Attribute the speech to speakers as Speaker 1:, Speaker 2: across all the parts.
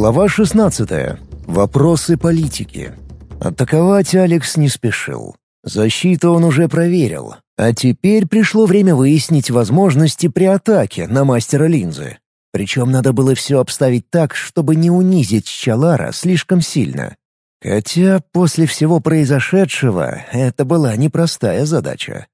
Speaker 1: Глава 16. Вопросы политики. Атаковать Алекс не спешил. Защиту он уже проверил. А теперь пришло время выяснить возможности при атаке на мастера линзы. Причем надо было все обставить так, чтобы не унизить Чалара слишком сильно. Хотя после всего произошедшего это была непростая задача.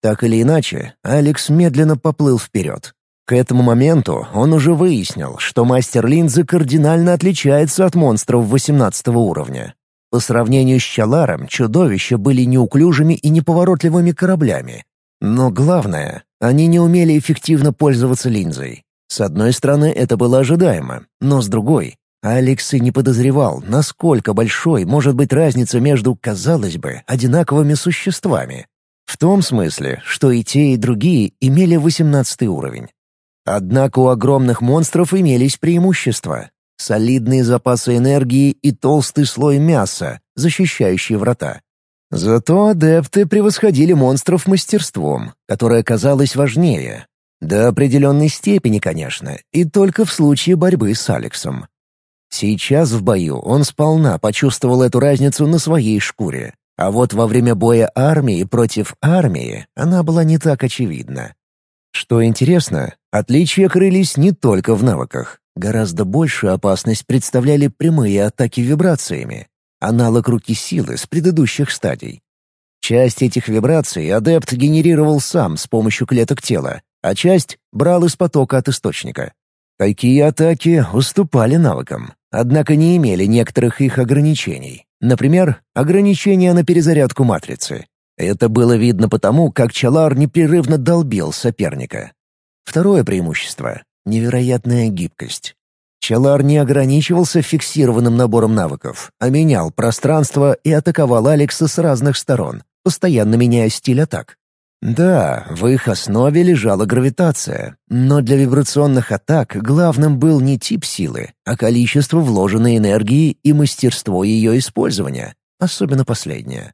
Speaker 1: Так или иначе, Алекс медленно поплыл вперед. К этому моменту он уже выяснил, что мастер линзы кардинально отличается от монстров 18 уровня. По сравнению с Чаларом, чудовища были неуклюжими и неповоротливыми кораблями. Но главное, они не умели эффективно пользоваться линзой. С одной стороны, это было ожидаемо, но с другой, Алекс и не подозревал, насколько большой может быть разница между, казалось бы, одинаковыми существами. В том смысле, что и те, и другие имели 18 уровень. Однако у огромных монстров имелись преимущества. Солидные запасы энергии и толстый слой мяса, защищающий врата. Зато адепты превосходили монстров мастерством, которое казалось важнее. До определенной степени, конечно, и только в случае борьбы с Алексом. Сейчас в бою он сполна почувствовал эту разницу на своей шкуре. А вот во время боя армии против армии она была не так очевидна. Что интересно, отличия крылись не только в навыках. Гораздо большую опасность представляли прямые атаки вибрациями, аналог руки силы с предыдущих стадий. Часть этих вибраций адепт генерировал сам с помощью клеток тела, а часть брал из потока от источника. Такие атаки уступали навыкам, однако не имели некоторых их ограничений. Например, ограничения на перезарядку матрицы. Это было видно потому, как Чалар непрерывно долбил соперника. Второе преимущество — невероятная гибкость. Чалар не ограничивался фиксированным набором навыков, а менял пространство и атаковал Алекса с разных сторон, постоянно меняя стиль атак. Да, в их основе лежала гравитация, но для вибрационных атак главным был не тип силы, а количество вложенной энергии и мастерство ее использования, особенно последнее.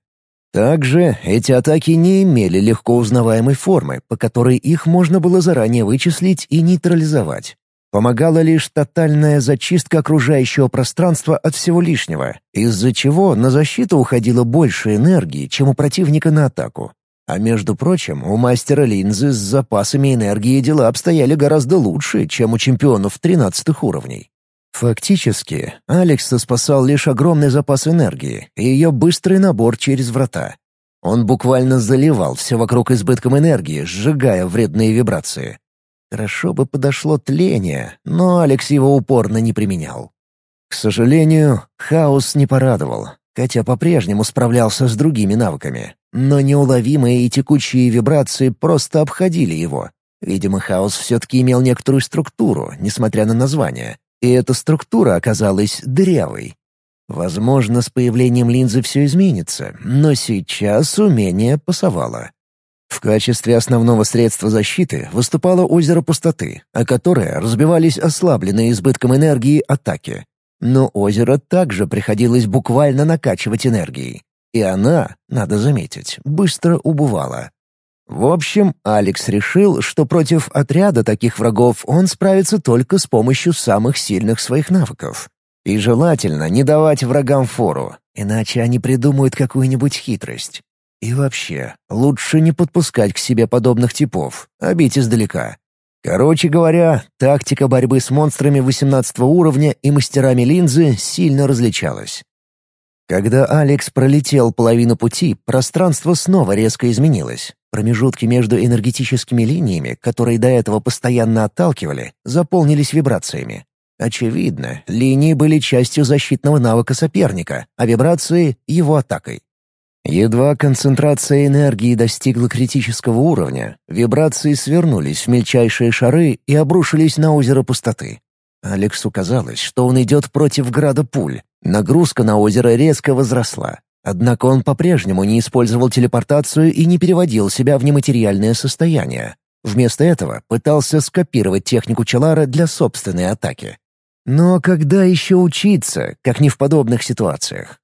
Speaker 1: Также эти атаки не имели легко узнаваемой формы, по которой их можно было заранее вычислить и нейтрализовать. Помогала лишь тотальная зачистка окружающего пространства от всего лишнего, из-за чего на защиту уходило больше энергии, чем у противника на атаку. А между прочим, у мастера линзы с запасами энергии дела обстояли гораздо лучше, чем у чемпионов 13 уровней. Фактически, Алекса спасал лишь огромный запас энергии и ее быстрый набор через врата. Он буквально заливал все вокруг избытком энергии, сжигая вредные вибрации. Хорошо бы подошло тление, но Алекс его упорно не применял. К сожалению, хаос не порадовал, хотя по-прежнему справлялся с другими навыками. Но неуловимые и текучие вибрации просто обходили его. Видимо, хаос все-таки имел некоторую структуру, несмотря на название, и эта структура оказалась дырявой. Возможно, с появлением линзы все изменится, но сейчас умение пасовало. В качестве основного средства защиты выступало озеро пустоты, о которое разбивались ослабленные избытком энергии атаки. Но озеро также приходилось буквально накачивать энергией. И она, надо заметить, быстро убывала. В общем, Алекс решил, что против отряда таких врагов он справится только с помощью самых сильных своих навыков. И желательно не давать врагам фору, иначе они придумают какую-нибудь хитрость. И вообще, лучше не подпускать к себе подобных типов, а бить издалека. Короче говоря, тактика борьбы с монстрами 18 уровня и мастерами линзы сильно различалась. Когда Алекс пролетел половину пути, пространство снова резко изменилось. Промежутки между энергетическими линиями, которые до этого постоянно отталкивали, заполнились вибрациями. Очевидно, линии были частью защитного навыка соперника, а вибрации — его атакой. Едва концентрация энергии достигла критического уровня, вибрации свернулись в мельчайшие шары и обрушились на озеро пустоты. Алексу казалось, что он идет против града пуль. Нагрузка на озеро резко возросла. Однако он по-прежнему не использовал телепортацию и не переводил себя в нематериальное состояние. Вместо этого пытался скопировать технику Челара для собственной атаки. Но когда еще учиться, как не в подобных ситуациях?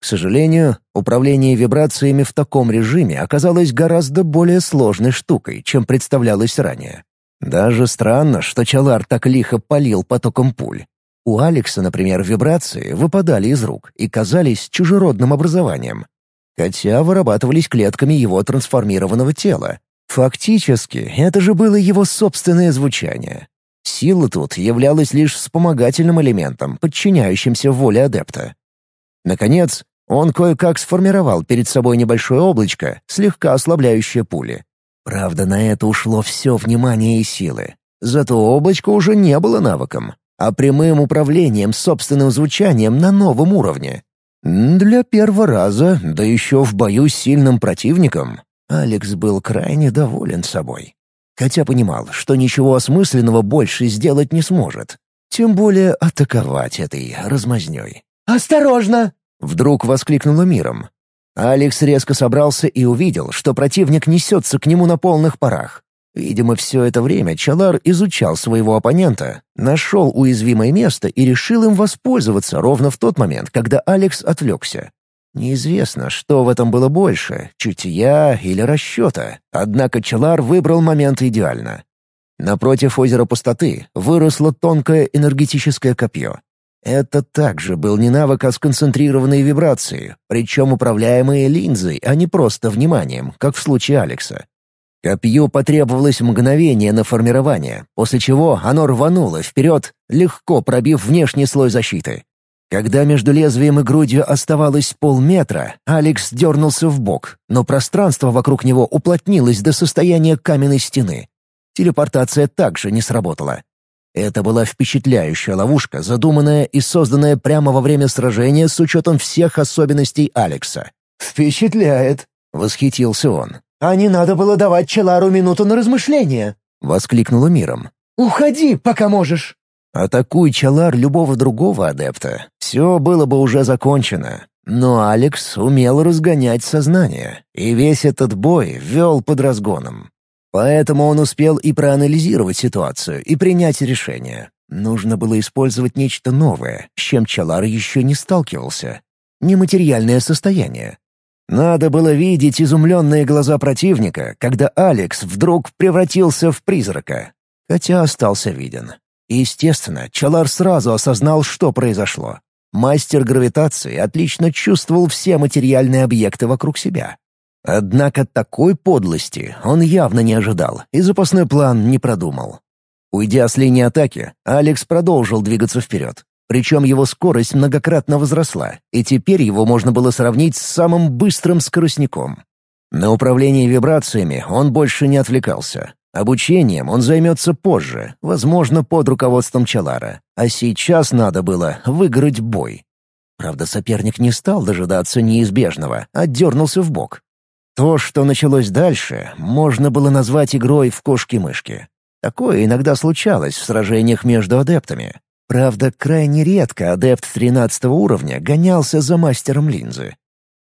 Speaker 1: К сожалению, управление вибрациями в таком режиме оказалось гораздо более сложной штукой, чем представлялось ранее. Даже странно, что Чалар так лихо палил потоком пуль. У Алекса, например, вибрации выпадали из рук и казались чужеродным образованием, хотя вырабатывались клетками его трансформированного тела. Фактически, это же было его собственное звучание. Сила тут являлась лишь вспомогательным элементом, подчиняющимся воле адепта. Наконец, он кое-как сформировал перед собой небольшое облачко, слегка ослабляющее пули. Правда, на это ушло все внимание и силы. Зато облачко уже не было навыком, а прямым управлением собственным звучанием на новом уровне. Для первого раза, да еще в бою с сильным противником, Алекс был крайне доволен собой. Хотя понимал, что ничего осмысленного больше сделать не сможет. Тем более атаковать этой размазнёй.
Speaker 2: «Осторожно!»
Speaker 1: — вдруг воскликнула миром. Алекс резко собрался и увидел, что противник несется к нему на полных парах. Видимо, все это время Чалар изучал своего оппонента, нашел уязвимое место и решил им воспользоваться ровно в тот момент, когда Алекс отвлекся. Неизвестно, что в этом было больше — чутья или расчета, однако Чалар выбрал момент идеально. Напротив озера пустоты выросло тонкое энергетическое копье. Это также был не навык, а сконцентрированные вибрации, причем управляемые линзой, а не просто вниманием, как в случае Алекса. Копью потребовалось мгновение на формирование, после чего оно рвануло вперед, легко пробив внешний слой защиты. Когда между лезвием и грудью оставалось полметра, Алекс дернулся в бок, но пространство вокруг него уплотнилось до состояния каменной стены. Телепортация также не сработала. Это была впечатляющая ловушка, задуманная и созданная прямо во время сражения с учетом всех особенностей Алекса.
Speaker 2: «Впечатляет!»
Speaker 1: — восхитился он.
Speaker 2: «А не надо было давать Челару минуту на размышление!»
Speaker 1: — воскликнула миром.
Speaker 2: «Уходи, пока можешь!»
Speaker 1: Атакуй Чалар любого другого адепта, все было бы уже закончено. Но Алекс умел разгонять сознание, и весь этот бой вел под разгоном. Поэтому он успел и проанализировать ситуацию, и принять решение. Нужно было использовать нечто новое, с чем Чалар еще не сталкивался. Нематериальное состояние. Надо было видеть изумленные глаза противника, когда Алекс вдруг превратился в призрака. Хотя остался виден. Естественно, Чалар сразу осознал, что произошло. Мастер гравитации отлично чувствовал все материальные объекты вокруг себя. Однако такой подлости он явно не ожидал и запасной план не продумал. Уйдя с линии атаки, Алекс продолжил двигаться вперед. Причем его скорость многократно возросла, и теперь его можно было сравнить с самым быстрым скоростником. На управление вибрациями он больше не отвлекался. Обучением он займется позже, возможно, под руководством Чалара. А сейчас надо было выиграть бой. Правда, соперник не стал дожидаться неизбежного, а дернулся в бок. То, что началось дальше, можно было назвать игрой в кошки-мышки. Такое иногда случалось в сражениях между адептами. Правда, крайне редко адепт 13 уровня гонялся за мастером линзы.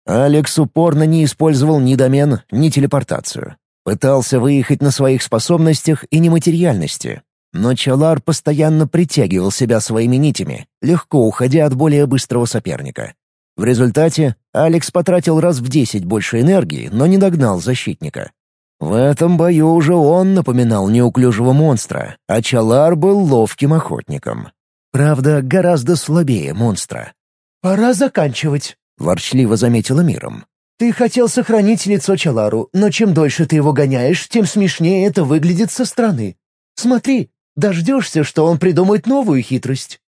Speaker 1: Алекс упорно не использовал ни домен, ни телепортацию. Пытался выехать на своих способностях и нематериальности. Но Чалар постоянно притягивал себя своими нитями, легко уходя от более быстрого соперника. В результате Алекс потратил раз в десять больше энергии, но не догнал защитника. В этом бою уже он напоминал неуклюжего монстра, а Чалар был ловким охотником. Правда, гораздо слабее монстра.
Speaker 2: «Пора заканчивать», —
Speaker 1: ворчливо заметила миром.
Speaker 2: Ты хотел сохранить лицо Чалару, но чем дольше ты его гоняешь, тем смешнее это выглядит со стороны. Смотри, дождешься, что он придумает новую хитрость».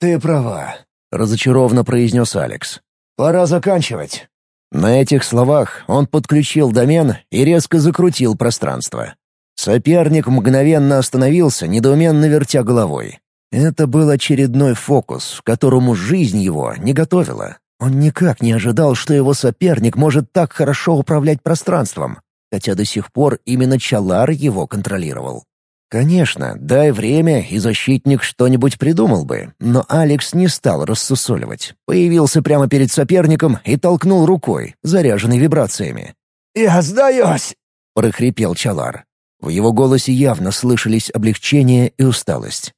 Speaker 1: «Ты права», — разочарованно произнес Алекс. «Пора заканчивать». На этих словах он подключил домен и резко закрутил пространство. Соперник мгновенно остановился, недоуменно вертя головой. Это был очередной фокус, к которому жизнь его не готовила. Он никак не ожидал, что его соперник может так хорошо управлять пространством, хотя до сих пор именно Чалар его контролировал. Конечно, дай время, и защитник что-нибудь придумал бы, но Алекс не стал рассусоливать. Появился прямо перед соперником и толкнул рукой, заряженной вибрациями.
Speaker 2: «Я сдаюсь!»
Speaker 1: — прохрипел Чалар. В его голосе явно слышались облегчение и усталость.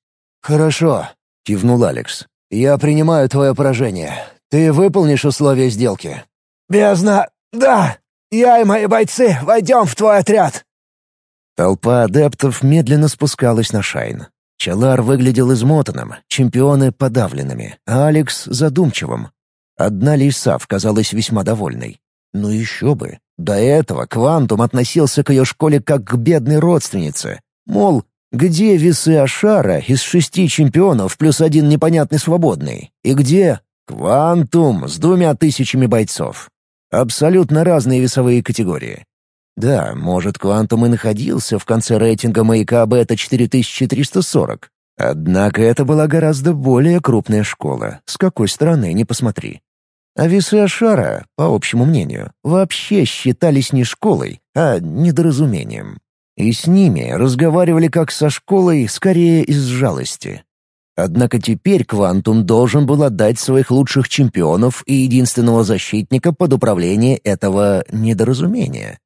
Speaker 1: «Хорошо», — кивнул Алекс. «Я принимаю твое поражение. Ты выполнишь условия сделки?»
Speaker 2: «Бездна, да! Я и мои бойцы войдем в твой отряд!»
Speaker 1: Толпа адептов медленно спускалась на Шайн. Челар выглядел измотанным, чемпионы — подавленными, а Алекс — задумчивым. Одна Лисав казалась весьма довольной. Ну еще бы. До этого Квантум относился к ее школе как к бедной родственнице. Мол, где весы Ашара из шести чемпионов плюс один непонятный свободный? И где Квантум с двумя тысячами бойцов? Абсолютно разные весовые категории. Да, может, Квантум и находился в конце рейтинга маяка Бета-4340. Однако это была гораздо более крупная школа, с какой стороны не посмотри. А весы Ашара, по общему мнению, вообще считались не школой, а недоразумением. И с ними разговаривали как со школой, скорее из жалости. Однако теперь Квантум должен был отдать своих лучших чемпионов и единственного защитника под управление этого недоразумения.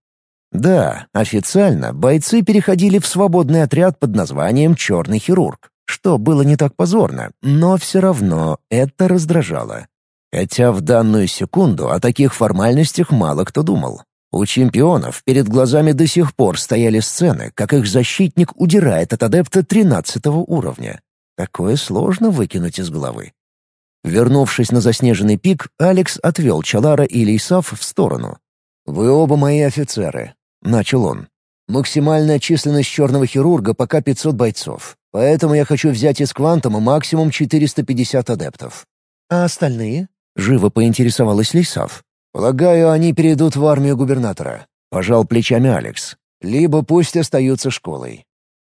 Speaker 1: Да, официально бойцы переходили в свободный отряд под названием «Черный хирург», что было не так позорно, но все равно это раздражало. Хотя в данную секунду о таких формальностях мало кто думал. У чемпионов перед глазами до сих пор стояли сцены, как их защитник удирает от адепта 13 уровня. Такое сложно выкинуть из головы. Вернувшись на заснеженный пик, Алекс отвел Чалара и Лейсав в сторону. «Вы оба мои офицеры. — начал он. «Максимальная численность черного хирурга пока 500 бойцов, поэтому я хочу взять из Квантума максимум 450 адептов».
Speaker 2: «А остальные?»
Speaker 1: — живо поинтересовалась Лисав. «Полагаю, они перейдут в армию губернатора», — пожал плечами Алекс. «Либо пусть остаются школой».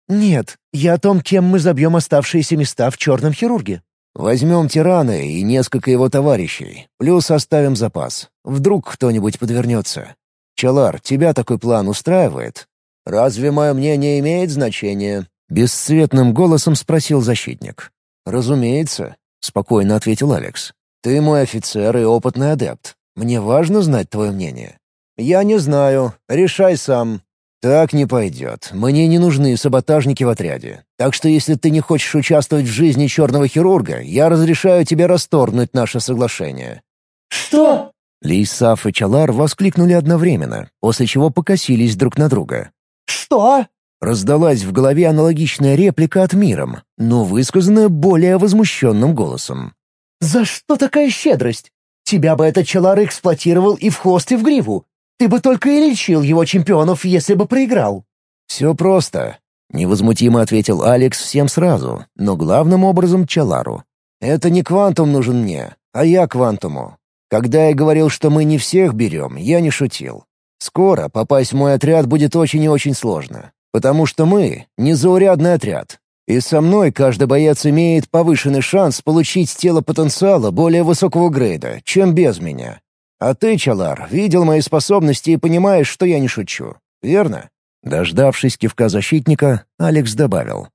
Speaker 2: «Нет, я о том, кем мы забьем оставшиеся места в черном хирурге».
Speaker 1: «Возьмем тирана и несколько его товарищей, плюс оставим запас. Вдруг кто-нибудь подвернется. «Чалар, тебя такой план устраивает?» «Разве мое мнение имеет значение?» — бесцветным голосом спросил защитник. «Разумеется», — спокойно ответил Алекс. «Ты мой офицер и опытный адепт. Мне важно знать твое мнение». «Я не знаю. Решай сам». «Так не пойдет. Мне не нужны саботажники в отряде. Так что если ты не хочешь участвовать в жизни черного хирурга, я разрешаю тебе расторгнуть наше соглашение».
Speaker 2: «Что?»
Speaker 1: Лейсаф и Чалар воскликнули одновременно, после чего покосились друг на друга.
Speaker 2: «Что?»
Speaker 1: Раздалась в голове аналогичная реплика от Миром, но высказанная более возмущенным голосом.
Speaker 2: «За что такая щедрость? Тебя бы этот Чалар эксплуатировал и в хвост, и в гриву. Ты бы только и лечил его чемпионов, если бы проиграл».
Speaker 1: «Все просто», — невозмутимо ответил Алекс всем сразу, но главным образом Чалару. «Это не Квантум нужен мне, а я Квантуму. Когда я говорил, что мы не всех берем, я не шутил. Скоро попасть в мой отряд будет очень и очень сложно, потому что мы — незаурядный отряд. И со мной каждый боец имеет повышенный шанс получить тело потенциала более высокого грейда, чем без меня. А ты, Чалар, видел мои способности и понимаешь, что я не шучу. Верно?» Дождавшись кивка защитника, Алекс добавил.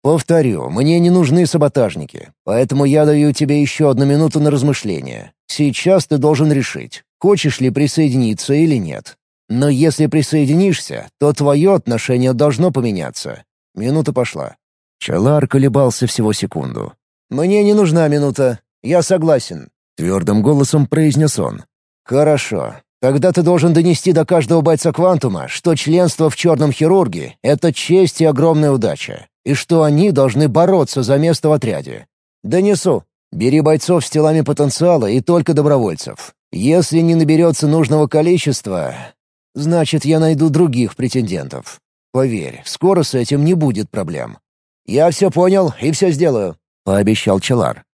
Speaker 1: «Повторю, мне не нужны саботажники, поэтому я даю тебе еще одну минуту на размышление. Сейчас ты должен решить, хочешь ли присоединиться или нет. Но если присоединишься, то твое отношение должно поменяться. Минута пошла». Чалар колебался всего секунду. «Мне не нужна минута. Я согласен», — твердым голосом произнес он. «Хорошо. Тогда ты должен донести до каждого бойца Квантума, что членство в Черном Хирурге — это честь и огромная удача и что они должны бороться за место в отряде. Донесу. Бери бойцов с телами потенциала и только добровольцев. Если не наберется нужного количества, значит, я найду других претендентов. Поверь, скоро с этим не будет проблем. Я все понял и все сделаю», — пообещал Челар.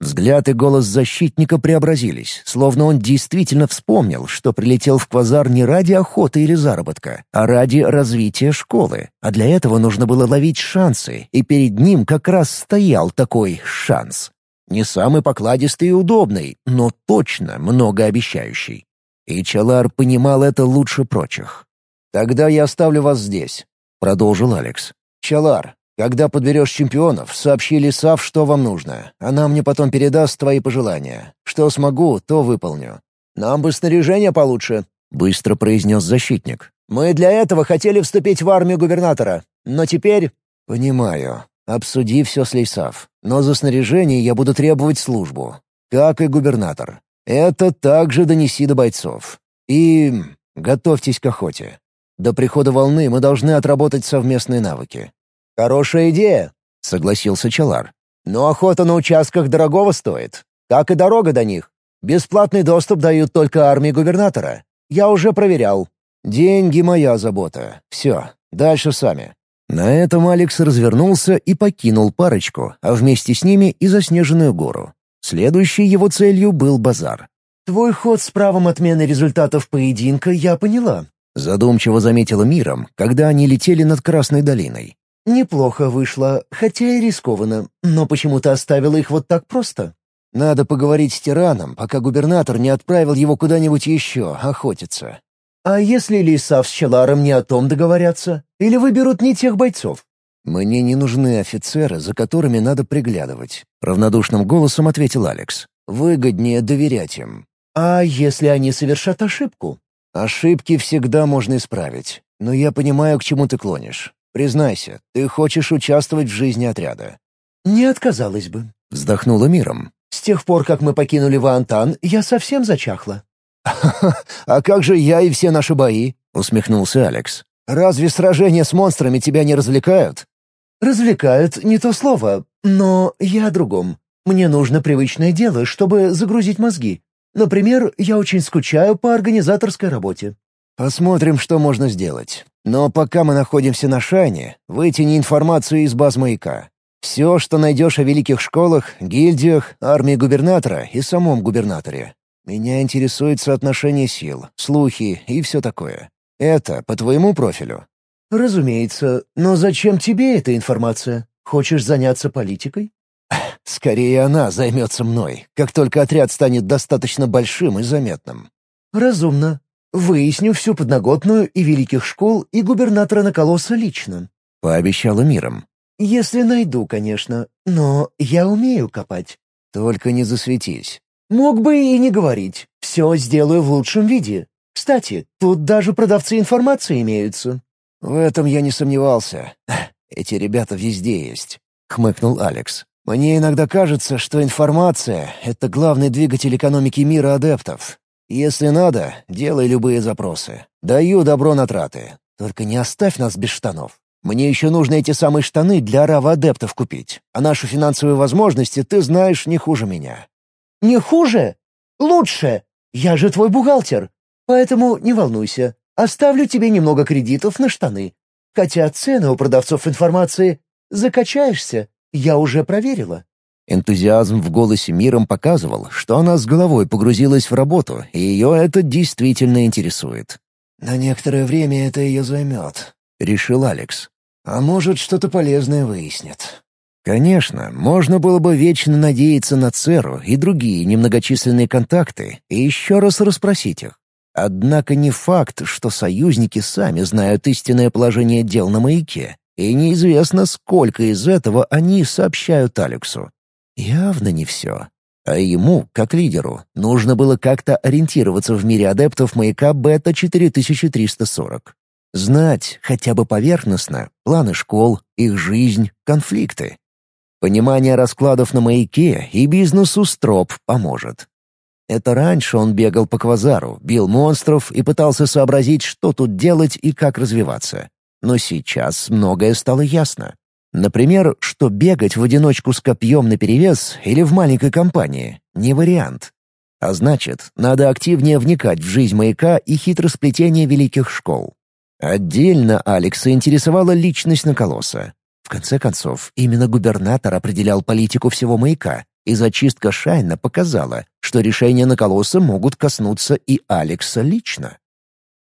Speaker 1: Взгляд и голос защитника преобразились, словно он действительно вспомнил, что прилетел в Квазар не ради охоты или заработка, а ради развития школы. А для этого нужно было ловить шансы, и перед ним как раз стоял такой шанс. Не самый покладистый и удобный, но точно многообещающий. И Чалар понимал это лучше прочих. «Тогда я оставлю вас здесь», — продолжил Алекс. «Чалар, когда подберешь чемпионов, сообщи Лисав, что вам нужно. Она мне потом передаст твои пожелания. Что смогу, то выполню. Нам бы снаряжение получше», — быстро произнес защитник. «Мы для этого хотели вступить в армию губернатора, но теперь...» «Понимаю. Обсуди все с Лейсав. Но за снаряжение я буду требовать службу. Как и губернатор. Это также донеси до бойцов. И... готовьтесь к охоте. До прихода волны мы должны отработать совместные навыки. «Хорошая идея», — согласился Чалар.
Speaker 2: «Но охота на участках дорогого стоит, как и дорога до них. Бесплатный доступ дают только армии губернатора. Я уже проверял».
Speaker 1: «Деньги — моя забота. Все, дальше сами». На этом Алекс развернулся и покинул парочку, а вместе с ними и заснеженную гору. Следующей его целью был базар.
Speaker 2: «Твой ход с правом отмены результатов поединка я поняла», —
Speaker 1: задумчиво заметила Миром, когда они летели над Красной долиной.
Speaker 2: «Неплохо вышло, хотя и рискованно, но почему-то оставила их вот так просто».
Speaker 1: «Надо поговорить с тираном, пока губернатор не отправил его куда-нибудь еще охотиться».
Speaker 2: «А если Лисав с Челаром не о том договорятся? Или выберут не тех бойцов?»
Speaker 1: «Мне не нужны офицеры, за которыми надо приглядывать», — равнодушным голосом ответил Алекс. «Выгоднее доверять им».
Speaker 2: «А если они совершат ошибку?»
Speaker 1: «Ошибки всегда можно исправить. Но я понимаю, к чему ты клонишь. Признайся, ты хочешь участвовать в жизни отряда».
Speaker 2: «Не отказалась бы», —
Speaker 1: вздохнула миром.
Speaker 2: «С тех пор, как мы покинули Ваантан, я совсем зачахла».
Speaker 1: «А как же я и все наши бои?» — усмехнулся Алекс. «Разве сражения с монстрами тебя не развлекают?»
Speaker 2: «Развлекают — не то слово, но я о другом. Мне нужно привычное дело, чтобы загрузить мозги. Например, я очень скучаю по организаторской работе».
Speaker 1: «Посмотрим, что можно сделать. Но пока мы находимся на Шайне, вытяни информацию из баз маяка. Все, что найдешь о великих школах, гильдиях, армии губернатора и самом губернаторе. Меня интересует соотношение сил, слухи и все такое. Это по твоему профилю?»
Speaker 2: «Разумеется. Но зачем тебе эта информация? Хочешь заняться политикой?»
Speaker 1: «Скорее она займется мной, как только отряд станет достаточно большим и заметным».
Speaker 2: «Разумно. Выясню всю подноготную и великих школ, и губернатора Наколоса лично», —
Speaker 1: пообещала миром.
Speaker 2: «Если найду, конечно. Но я умею копать».
Speaker 1: «Только не засветись».
Speaker 2: «Мог бы и не говорить. Все сделаю в лучшем виде. Кстати, тут даже продавцы информации имеются».
Speaker 1: «В этом я не сомневался. Эти ребята везде есть», — хмыкнул Алекс. «Мне иногда кажется, что информация — это главный двигатель экономики мира адептов. Если надо, делай любые запросы. Даю добро на траты. Только не оставь нас без штанов. Мне еще нужно эти самые штаны для арава адептов купить. А наши финансовые возможности ты знаешь не хуже меня».
Speaker 2: «Не хуже? Лучше! Я же твой бухгалтер. Поэтому не волнуйся. Оставлю тебе немного кредитов на штаны. Хотя цены у продавцов информации закачаешься, я уже проверила».
Speaker 1: Энтузиазм в голосе миром показывал, что она с головой погрузилась в работу, и ее это действительно интересует. «На некоторое время это ее займет», — решил Алекс. «А может, что-то полезное выяснит». Конечно, можно было бы вечно надеяться на Церу и другие немногочисленные контакты и еще раз расспросить их. Однако не факт, что союзники сами знают истинное положение дел на маяке, и неизвестно, сколько из этого они сообщают Алексу. Явно не все. А ему, как лидеру, нужно было как-то ориентироваться в мире адептов маяка Бета-4340. Знать, хотя бы поверхностно, планы школ, их жизнь, конфликты. Понимание раскладов на маяке и бизнесу Строп поможет. Это раньше он бегал по квазару, бил монстров и пытался сообразить, что тут делать и как развиваться. Но сейчас многое стало ясно. Например, что бегать в одиночку с копьем наперевес или в маленькой компании — не вариант. А значит, надо активнее вникать в жизнь маяка и хитросплетение великих школ. Отдельно Алекса интересовала личность Наколоса. В конце концов, именно губернатор определял политику всего маяка, и зачистка Шайна показала, что решения Наколоса могут коснуться и Алекса лично.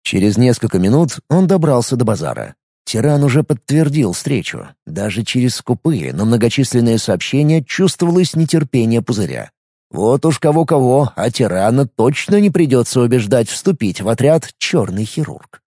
Speaker 1: Через несколько минут он добрался до базара. Тиран уже подтвердил встречу. Даже через скупые, но многочисленные сообщения чувствовалось нетерпение пузыря. Вот уж кого-кого, а тирана точно не придется убеждать вступить в отряд «Черный хирург».